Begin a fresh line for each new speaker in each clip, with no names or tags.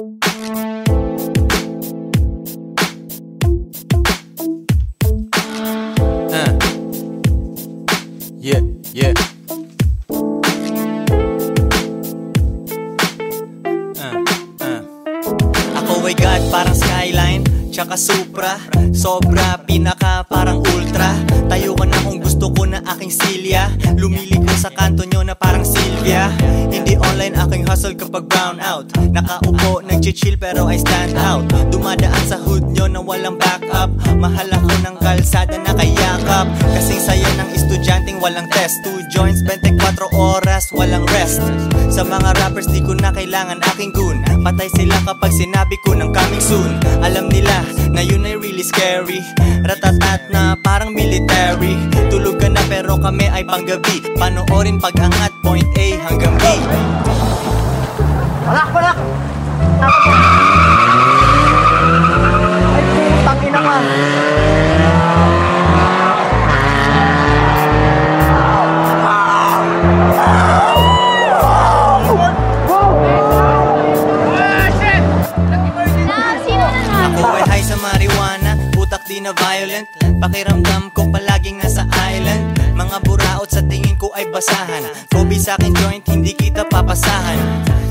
Uh. Yeah, yeah. Uh, uh. Ako ay God parang skyline Tsaka Supra Sobra, pinaka parang ultra Tayo ka na kung gusto ko na aking silya Lumiliko sa kanto nyo na parang Sylvia Hindi online aking hustle kapag brown out Nakaupo, nag-chill pero I stand out. Dumadaan sa hood nyo na walang backup. Mahal ako ng kalsada na kayakap. Kasing saya ng estudyanteng walang test. Two joints, 24 oras, walang rest. Sa mga rappers di ko na kailangan aking gun Patay sila kapag sinabi ko ng coming soon. Alam nila na yun ay really scary. Ratatat na parang military. Tulog ka na pero kami ay panggabi. Panoorin pag-angat point A hanggang B
Balak, balak! Ay, putang ina ka!
Ako ay high sa marijuana Utak di na violent Pakiramdam ko palaging nasa island Mga buraot sa tingin ko ay basahan. Kobe sa akin joint, hindi kita papasahan.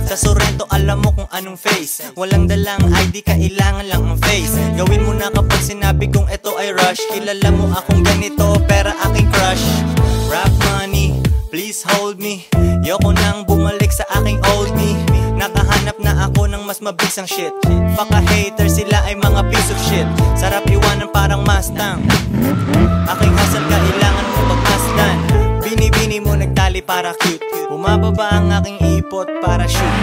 Sa Sorrento alam mo kung anong face. Walang dalang ID, kailangan lang ang face. Gawin mo na kapag sinabi kong ito ay rush. Kilala mo akong ganito, pera aking crush. Rap money, please hold me. Yoko nang bumalik sa aking old me. Nakahanap na ako ng mas mabisang shit. Fuck a hater, sila ay mga piece of shit. Sarap iwanan parang Mustang. Aking para cute. Bumababa ang aking ipot para shoot